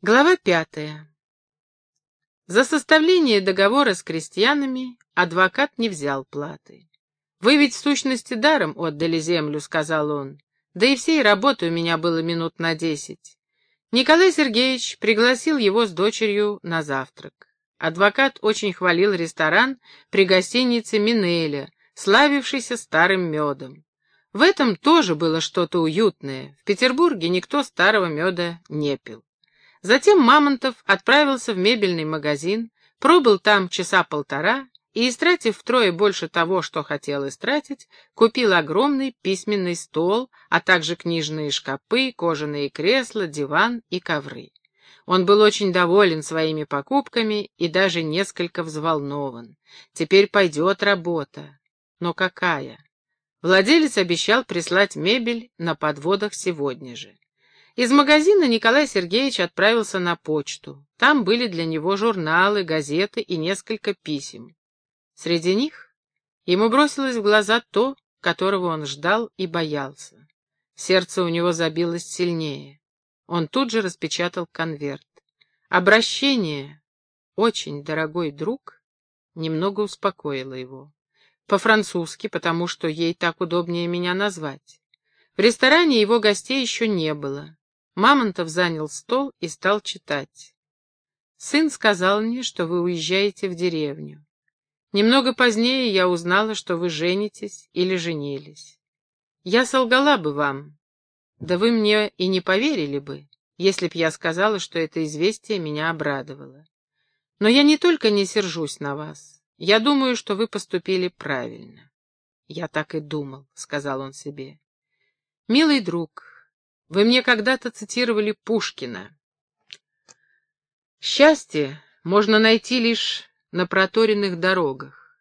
Глава пятая. За составление договора с крестьянами адвокат не взял платы. «Вы ведь в сущности даром отдали землю», — сказал он. «Да и всей работы у меня было минут на десять». Николай Сергеевич пригласил его с дочерью на завтрак. Адвокат очень хвалил ресторан при гостинице Минеля, славившийся старым медом. В этом тоже было что-то уютное. В Петербурге никто старого меда не пил. Затем Мамонтов отправился в мебельный магазин, пробыл там часа полтора и, истратив втрое больше того, что хотел истратить, купил огромный письменный стол, а также книжные шкапы, кожаные кресла, диван и ковры. Он был очень доволен своими покупками и даже несколько взволнован. Теперь пойдет работа. Но какая? Владелец обещал прислать мебель на подводах сегодня же. Из магазина Николай Сергеевич отправился на почту. Там были для него журналы, газеты и несколько писем. Среди них ему бросилось в глаза то, которого он ждал и боялся. Сердце у него забилось сильнее. Он тут же распечатал конверт. Обращение «Очень дорогой друг» немного успокоило его. По-французски, потому что ей так удобнее меня назвать. В ресторане его гостей еще не было. Мамонтов занял стол и стал читать. «Сын сказал мне, что вы уезжаете в деревню. Немного позднее я узнала, что вы женитесь или женились. Я солгала бы вам, да вы мне и не поверили бы, если б я сказала, что это известие меня обрадовало. Но я не только не сержусь на вас, я думаю, что вы поступили правильно. Я так и думал, — сказал он себе. Милый друг, вы мне когда-то цитировали Пушкина. Счастье можно найти лишь на проторенных дорогах.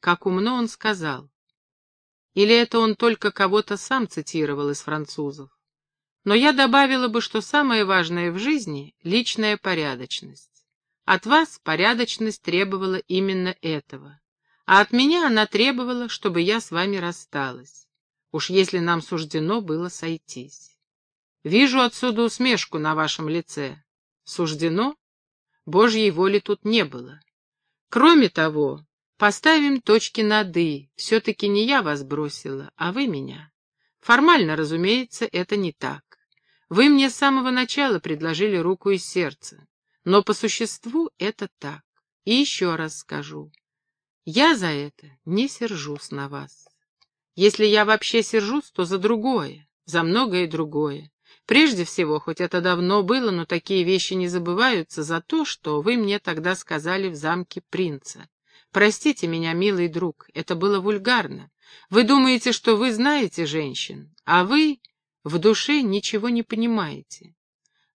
Как умно он сказал. Или это он только кого-то сам цитировал из французов. Но я добавила бы, что самое важное в жизни — личная порядочность. От вас порядочность требовала именно этого, а от меня она требовала, чтобы я с вами рассталась уж если нам суждено было сойтись. Вижу отсюда усмешку на вашем лице. Суждено? Божьей воли тут не было. Кроме того, поставим точки над «и». Все-таки не я вас бросила, а вы меня. Формально, разумеется, это не так. Вы мне с самого начала предложили руку и сердце. Но по существу это так. И еще раз скажу. Я за это не сержусь на вас. Если я вообще сержусь, то за другое, за многое другое. Прежде всего, хоть это давно было, но такие вещи не забываются, за то, что вы мне тогда сказали в замке принца. Простите меня, милый друг, это было вульгарно. Вы думаете, что вы знаете женщин, а вы в душе ничего не понимаете.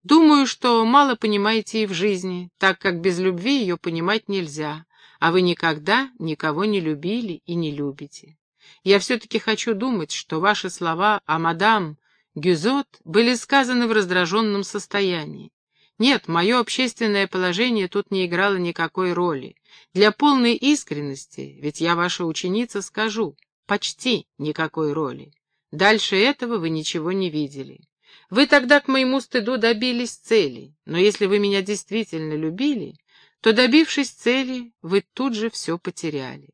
Думаю, что мало понимаете и в жизни, так как без любви ее понимать нельзя, а вы никогда никого не любили и не любите. Я все-таки хочу думать, что ваши слова о мадам Гюзот были сказаны в раздраженном состоянии. Нет, мое общественное положение тут не играло никакой роли. Для полной искренности, ведь я ваша ученица, скажу, почти никакой роли. Дальше этого вы ничего не видели. Вы тогда, к моему стыду, добились цели, но если вы меня действительно любили, то, добившись цели, вы тут же все потеряли.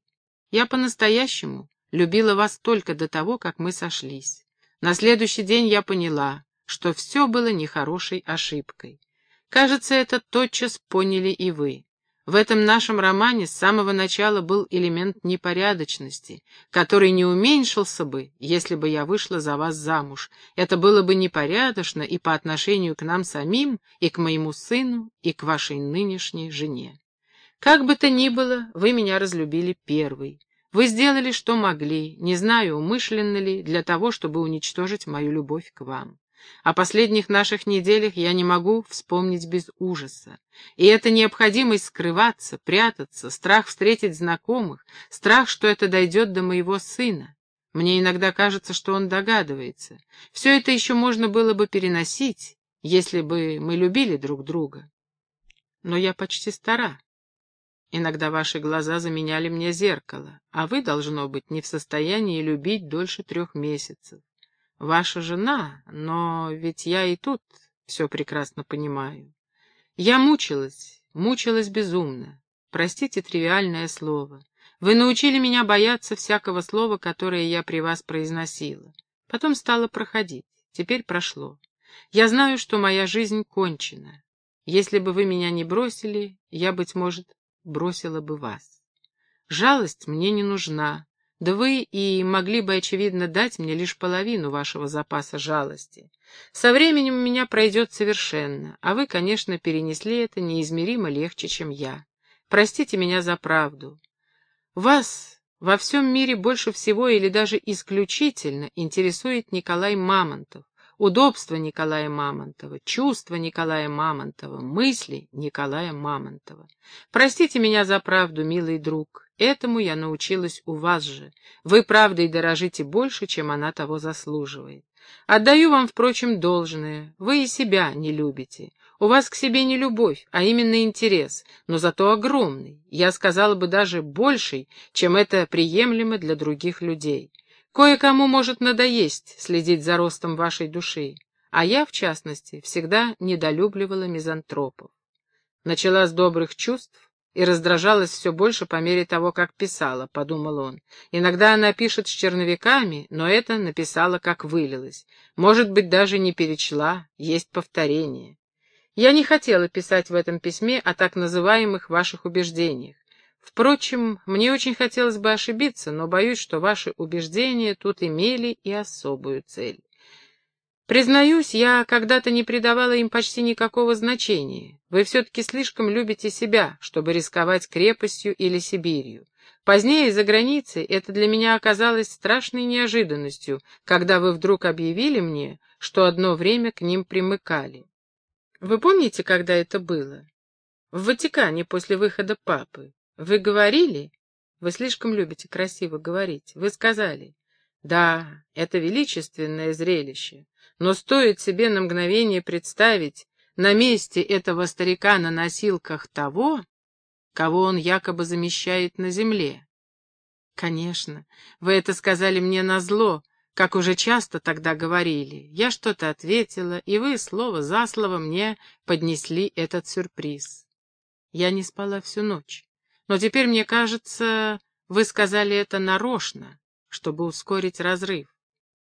Я по-настоящему любила вас только до того, как мы сошлись. На следующий день я поняла, что все было нехорошей ошибкой. Кажется, это тотчас поняли и вы. В этом нашем романе с самого начала был элемент непорядочности, который не уменьшился бы, если бы я вышла за вас замуж. Это было бы непорядочно и по отношению к нам самим, и к моему сыну, и к вашей нынешней жене. Как бы то ни было, вы меня разлюбили первый. Вы сделали, что могли, не знаю, умышленно ли, для того, чтобы уничтожить мою любовь к вам. О последних наших неделях я не могу вспомнить без ужаса. И эта необходимость скрываться, прятаться, страх встретить знакомых, страх, что это дойдет до моего сына. Мне иногда кажется, что он догадывается. Все это еще можно было бы переносить, если бы мы любили друг друга. Но я почти стара. Иногда ваши глаза заменяли мне зеркало, а вы, должно быть, не в состоянии любить дольше трех месяцев. Ваша жена, но ведь я и тут все прекрасно понимаю. Я мучилась, мучилась безумно. Простите тривиальное слово. Вы научили меня бояться всякого слова, которое я при вас произносила. Потом стало проходить. Теперь прошло. Я знаю, что моя жизнь кончена. Если бы вы меня не бросили, я, быть может, бросила бы вас. Жалость мне не нужна. Да вы и могли бы, очевидно, дать мне лишь половину вашего запаса жалости. Со временем у меня пройдет совершенно, а вы, конечно, перенесли это неизмеримо легче, чем я. Простите меня за правду. Вас во всем мире больше всего или даже исключительно интересует Николай Мамонтов, удобство Николая Мамонтова, чувства Николая Мамонтова, мысли Николая Мамонтова. Простите меня за правду, милый друг, этому я научилась у вас же. Вы правдой дорожите больше, чем она того заслуживает. Отдаю вам, впрочем, должное. Вы и себя не любите. У вас к себе не любовь, а именно интерес, но зато огромный, я сказала бы даже больший, чем это приемлемо для других людей. Кое-кому может надоесть следить за ростом вашей души, а я, в частности, всегда недолюбливала мизантропов. Начала с добрых чувств, и раздражалась все больше по мере того, как писала, — подумал он. Иногда она пишет с черновиками, но это написала, как вылилось. Может быть, даже не перечла, есть повторение. Я не хотела писать в этом письме о так называемых ваших убеждениях. Впрочем, мне очень хотелось бы ошибиться, но боюсь, что ваши убеждения тут имели и особую цель. Признаюсь, я когда-то не придавала им почти никакого значения. Вы все-таки слишком любите себя, чтобы рисковать крепостью или Сибирью. Позднее, за границей, это для меня оказалось страшной неожиданностью, когда вы вдруг объявили мне, что одно время к ним примыкали. Вы помните, когда это было? В Ватикане после выхода папы. Вы говорили? Вы слишком любите красиво говорить. Вы сказали. Да, это величественное зрелище, но стоит себе на мгновение представить на месте этого старика на носилках того, кого он якобы замещает на земле. Конечно, вы это сказали мне назло, как уже часто тогда говорили. Я что-то ответила, и вы слово за слово мне поднесли этот сюрприз. Я не спала всю ночь, но теперь мне кажется, вы сказали это нарочно, чтобы ускорить разрыв.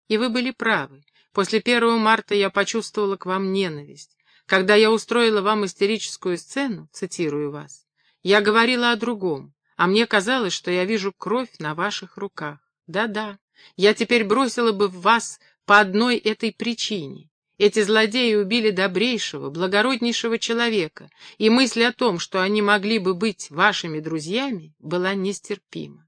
И вы были правы. После первого марта я почувствовала к вам ненависть. Когда я устроила вам истерическую сцену, цитирую вас, я говорила о другом, а мне казалось, что я вижу кровь на ваших руках. Да-да, я теперь бросила бы в вас по одной этой причине. Эти злодеи убили добрейшего, благороднейшего человека, и мысль о том, что они могли бы быть вашими друзьями, была нестерпима.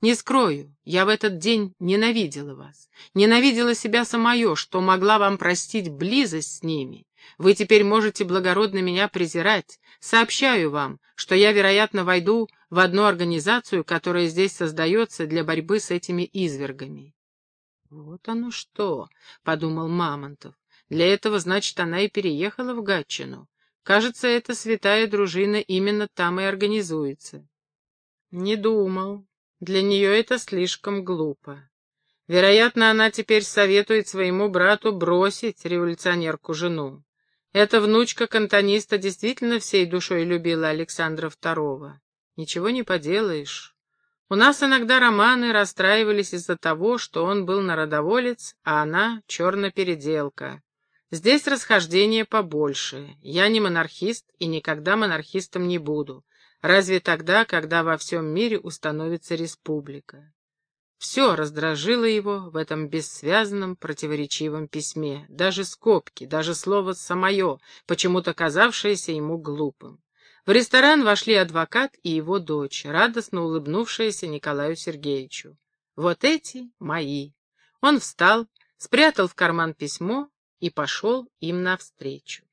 Не скрою, я в этот день ненавидела вас, ненавидела себя самое, что могла вам простить близость с ними. Вы теперь можете благородно меня презирать. Сообщаю вам, что я, вероятно, войду в одну организацию, которая здесь создается для борьбы с этими извергами. «Вот оно что!» — подумал Мамонтов. «Для этого, значит, она и переехала в Гатчину. Кажется, эта святая дружина именно там и организуется». «Не думал. Для нее это слишком глупо. Вероятно, она теперь советует своему брату бросить революционерку-жену. Эта внучка кантониста действительно всей душой любила Александра II. Ничего не поделаешь. У нас иногда романы расстраивались из-за того, что он был народоволец, а она чернопеределка. Здесь расхождение побольше. Я не монархист и никогда монархистом не буду. Разве тогда, когда во всем мире установится республика? Все раздражило его в этом бессвязном, противоречивом письме. Даже скобки, даже слово «самое», почему-то казавшееся ему глупым. В ресторан вошли адвокат и его дочь, радостно улыбнувшаяся Николаю Сергеевичу. «Вот эти мои». Он встал, спрятал в карман письмо и пошел им навстречу.